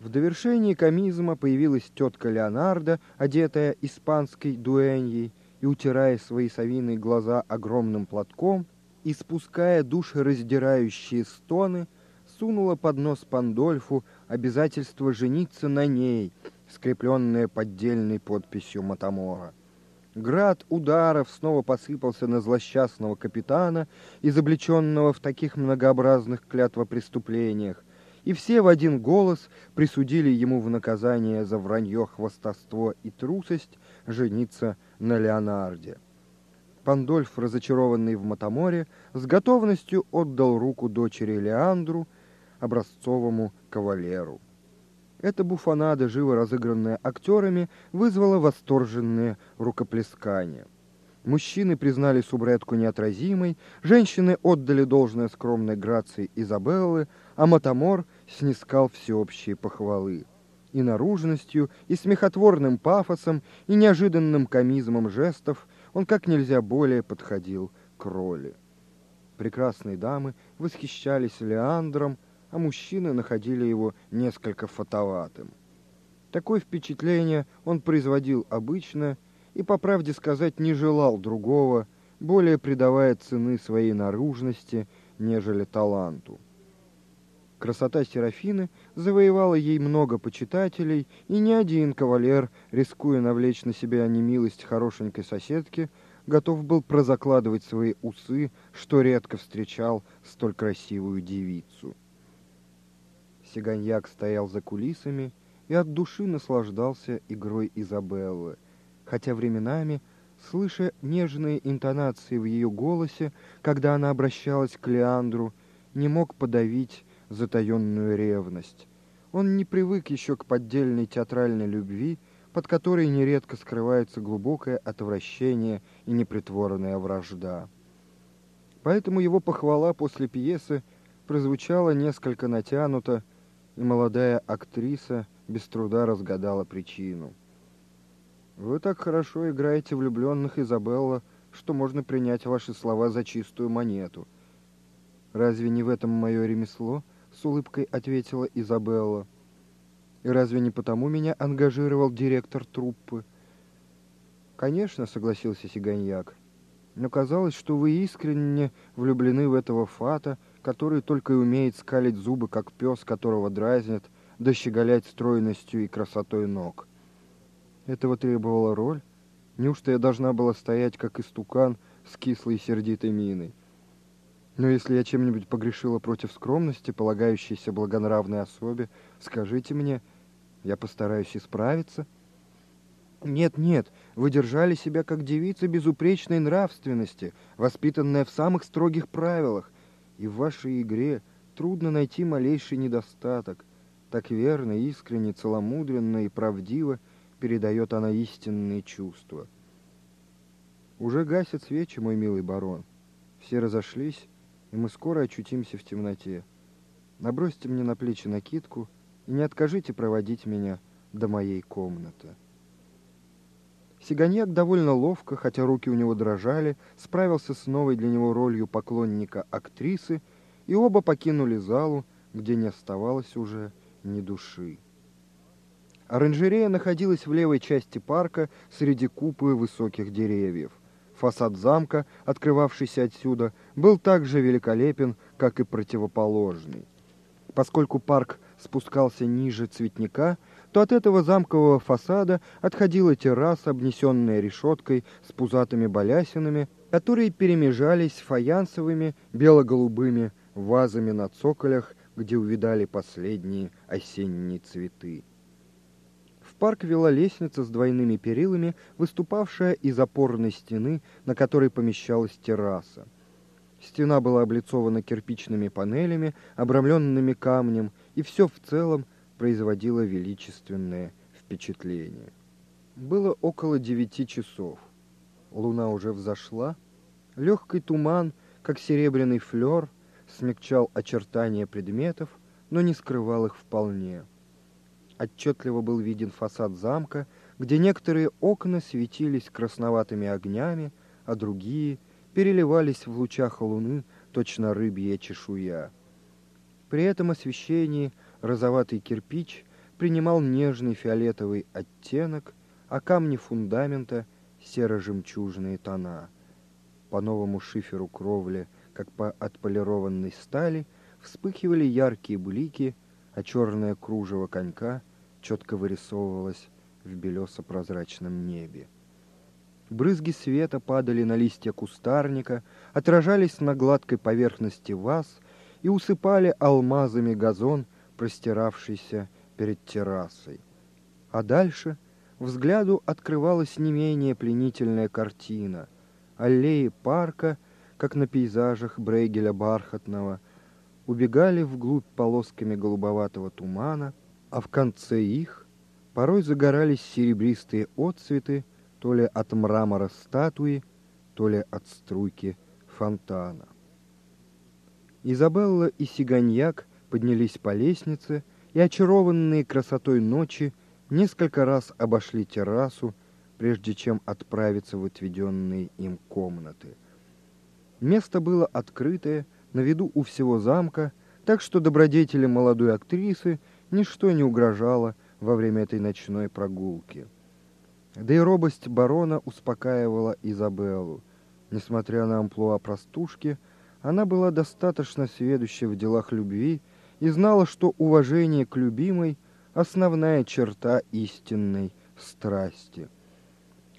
В довершении комизма появилась тетка Леонардо, одетая испанской дуэньей, и, утирая свои совиные глаза огромным платком, и спуская душераздирающие стоны, сунула под нос Пандольфу обязательство жениться на ней, скрепленное поддельной подписью Матамора. Град ударов снова посыпался на злосчастного капитана, изобличенного в таких многообразных клятвопреступлениях, и все в один голос присудили ему в наказание за вранье, хвастовство и трусость жениться на Леонарде. Пандольф, разочарованный в Матаморе, с готовностью отдал руку дочери Леандру, образцовому кавалеру. Эта буфонада, живо разыгранная актерами, вызвала восторженные рукоплескания. Мужчины признали субретку неотразимой, женщины отдали должное скромной грации Изабеллы, а Матамор снискал всеобщие похвалы. И наружностью, и смехотворным пафосом, и неожиданным комизмом жестов он как нельзя более подходил к роли. Прекрасные дамы восхищались Леандром, а мужчины находили его несколько фотоватым. Такое впечатление он производил обычно и, по правде сказать, не желал другого, более придавая цены своей наружности, нежели таланту. Красота Серафины завоевала ей много почитателей, и ни один кавалер, рискуя навлечь на себя немилость хорошенькой соседки, готов был прозакладывать свои усы, что редко встречал столь красивую девицу. Сиганьяк стоял за кулисами и от души наслаждался игрой Изабеллы, хотя временами, слыша нежные интонации в ее голосе, когда она обращалась к Леандру, не мог подавить затаенную ревность. Он не привык еще к поддельной театральной любви, под которой нередко скрывается глубокое отвращение и непритворная вражда. Поэтому его похвала после пьесы прозвучала несколько натянуто, и молодая актриса без труда разгадала причину. «Вы так хорошо играете влюбленных, Изабелла, что можно принять ваши слова за чистую монету. Разве не в этом мое ремесло?» с улыбкой ответила Изабелла. И разве не потому меня ангажировал директор труппы? Конечно, согласился Сиганьяк. Но казалось, что вы искренне влюблены в этого фата, который только и умеет скалить зубы, как пес, которого дразнят, да щеголять стройностью и красотой ног. Этого требовала роль? Неужто я должна была стоять, как истукан, с кислой сердитой миной? Но если я чем-нибудь погрешила против скромности, полагающейся благонравной особе, скажите мне, я постараюсь исправиться. Нет, нет, вы держали себя как девица безупречной нравственности, воспитанная в самых строгих правилах, и в вашей игре трудно найти малейший недостаток. Так верно, искренне, целомудренно и правдиво передает она истинные чувства. Уже гасят свечи, мой милый барон. Все разошлись, и мы скоро очутимся в темноте. Набросьте мне на плечи накидку и не откажите проводить меня до моей комнаты. Сиганьяк довольно ловко, хотя руки у него дрожали, справился с новой для него ролью поклонника актрисы, и оба покинули залу, где не оставалось уже ни души. Оранжерея находилась в левой части парка среди купы высоких деревьев. Фасад замка, открывавшийся отсюда, был так же великолепен, как и противоположный. Поскольку парк спускался ниже цветника, то от этого замкового фасада отходила терраса, обнесенная решеткой с пузатыми балясинами, которые перемежались фаянсовыми бело-голубыми вазами на цоколях, где увидали последние осенние цветы парк вела лестница с двойными перилами, выступавшая из опорной стены, на которой помещалась терраса. Стена была облицована кирпичными панелями, обрамленными камнем, и все в целом производило величественное впечатление. Было около девяти часов. Луна уже взошла. Легкий туман, как серебряный флер, смягчал очертания предметов, но не скрывал их вполне отчетливо был виден фасад замка, где некоторые окна светились красноватыми огнями, а другие переливались в лучах луны, точно рыбья чешуя. При этом освещении розоватый кирпич принимал нежный фиолетовый оттенок, а камни фундамента — серо-жемчужные тона. По новому шиферу кровли, как по отполированной стали, вспыхивали яркие блики, а черное кружево конька четко вырисовывалось в белесо-прозрачном небе. Брызги света падали на листья кустарника, отражались на гладкой поверхности ваз и усыпали алмазами газон, простиравшийся перед террасой. А дальше взгляду открывалась не менее пленительная картина. Аллеи парка, как на пейзажах Брейгеля Бархатного, убегали вглубь полосками голубоватого тумана, а в конце их порой загорались серебристые отцветы, то ли от мрамора статуи, то ли от струйки фонтана. Изабелла и Сиганьяк поднялись по лестнице и, очарованные красотой ночи, несколько раз обошли террасу, прежде чем отправиться в отведенные им комнаты. Место было открытое, на виду у всего замка, так что добродетелям молодой актрисы ничто не угрожало во время этой ночной прогулки. Да и робость барона успокаивала Изабеллу. Несмотря на амплуа простушки, она была достаточно сведуща в делах любви и знала, что уважение к любимой – основная черта истинной страсти.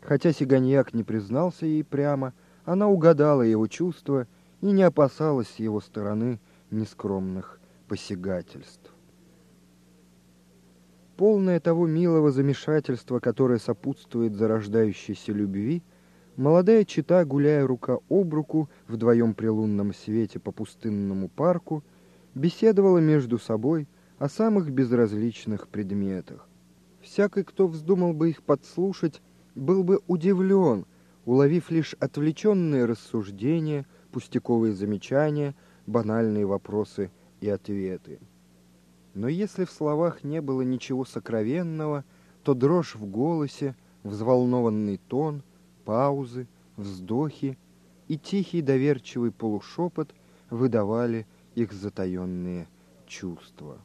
Хотя Сиганьяк не признался ей прямо, она угадала его чувства и не опасалась с его стороны нескромных посягательств полное того милого замешательства, которое сопутствует зарождающейся любви, молодая чита, гуляя рука об руку вдвоем при лунном свете по пустынному парку, беседовала между собой о самых безразличных предметах. Всякий, кто вздумал бы их подслушать, был бы удивлен, уловив лишь отвлеченные рассуждения, пустяковые замечания, банальные вопросы и ответы. Но если в словах не было ничего сокровенного, то дрожь в голосе, взволнованный тон, паузы, вздохи и тихий доверчивый полушепот выдавали их затаенные чувства.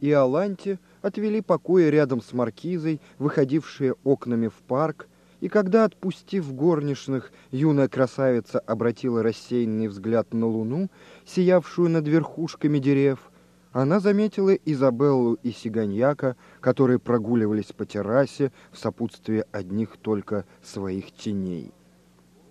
И Аланте отвели покои рядом с маркизой, выходившие окнами в парк, и когда, отпустив горничных, юная красавица обратила рассеянный взгляд на луну, сиявшую над верхушками дерев, она заметила Изабеллу и Сиганьяка, которые прогуливались по террасе в сопутствии одних только своих теней.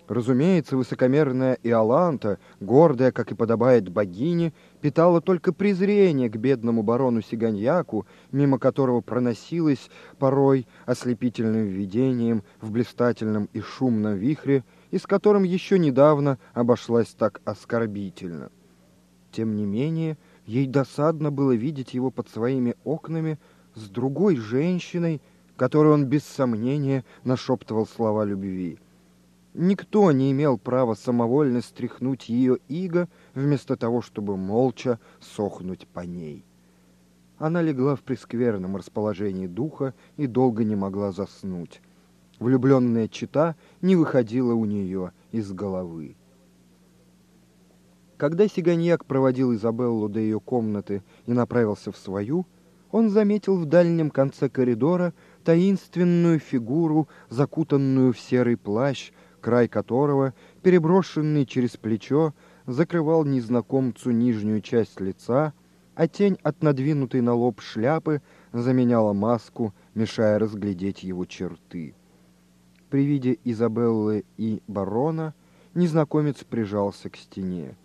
Разумеется, высокомерная Иоланта, гордая, как и подобает богине, питала только презрение к бедному барону Сиганьяку, мимо которого проносилась порой ослепительным видением в блистательном и шумном вихре, и с которым еще недавно обошлась так оскорбительно. Тем не менее, Ей досадно было видеть его под своими окнами с другой женщиной, которой он без сомнения нашептывал слова любви. Никто не имел права самовольно стряхнуть ее иго, вместо того, чтобы молча сохнуть по ней. Она легла в прескверном расположении духа и долго не могла заснуть. Влюбленная чита не выходила у нее из головы. Когда Сиганьяк проводил Изабеллу до ее комнаты и направился в свою, он заметил в дальнем конце коридора таинственную фигуру, закутанную в серый плащ, край которого, переброшенный через плечо, закрывал незнакомцу нижнюю часть лица, а тень от надвинутой на лоб шляпы заменяла маску, мешая разглядеть его черты. При виде Изабеллы и барона незнакомец прижался к стене.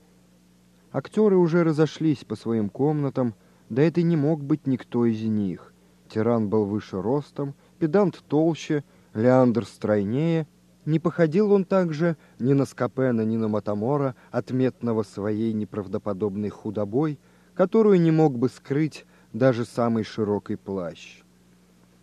Актеры уже разошлись по своим комнатам, да это не мог быть никто из них. Тиран был выше ростом, педант толще, Леандр стройнее. Не походил он также ни на Скопена, ни на Матамора, отметного своей неправдоподобной худобой, которую не мог бы скрыть даже самый широкий плащ.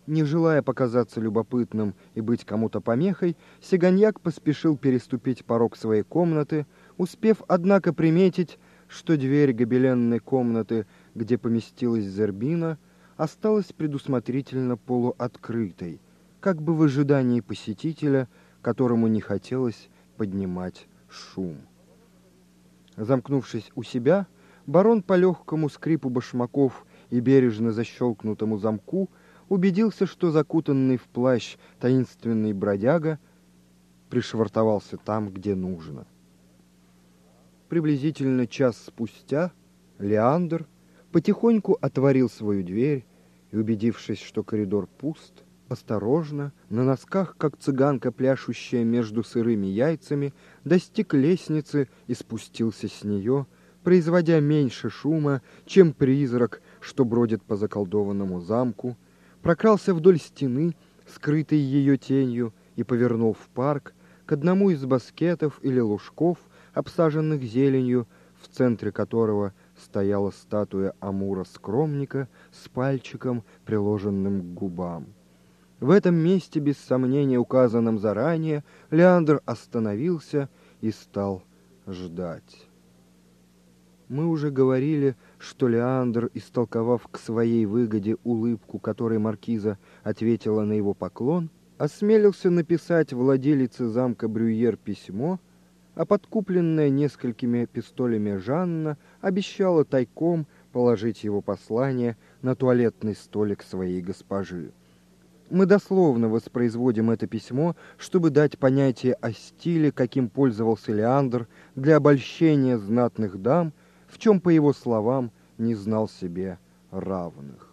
Не желая показаться любопытным и быть кому-то помехой, Сиганьяк поспешил переступить порог своей комнаты, успев, однако, приметить, что дверь гобеленной комнаты, где поместилась Зербина, осталась предусмотрительно полуоткрытой, как бы в ожидании посетителя, которому не хотелось поднимать шум. Замкнувшись у себя, барон по легкому скрипу башмаков и бережно защелкнутому замку, убедился, что закутанный в плащ таинственный бродяга пришвартовался там, где нужно. Приблизительно час спустя Леандр потихоньку отворил свою дверь и, убедившись, что коридор пуст, осторожно, на носках, как цыганка, пляшущая между сырыми яйцами, достиг лестницы и спустился с нее, производя меньше шума, чем призрак, что бродит по заколдованному замку, прокрался вдоль стены, скрытой ее тенью, и повернул в парк к одному из баскетов или лужков, обсаженных зеленью, в центре которого стояла статуя Амура-скромника с пальчиком, приложенным к губам. В этом месте, без сомнения указанном заранее, Леандр остановился и стал ждать. Мы уже говорили, что Леандр, истолковав к своей выгоде улыбку, которой маркиза ответила на его поклон, осмелился написать владелице замка Брюер письмо, а подкупленная несколькими пистолями Жанна обещала тайком положить его послание на туалетный столик своей госпожи. Мы дословно воспроизводим это письмо, чтобы дать понятие о стиле, каким пользовался Леандр для обольщения знатных дам, в чем, по его словам, не знал себе равных.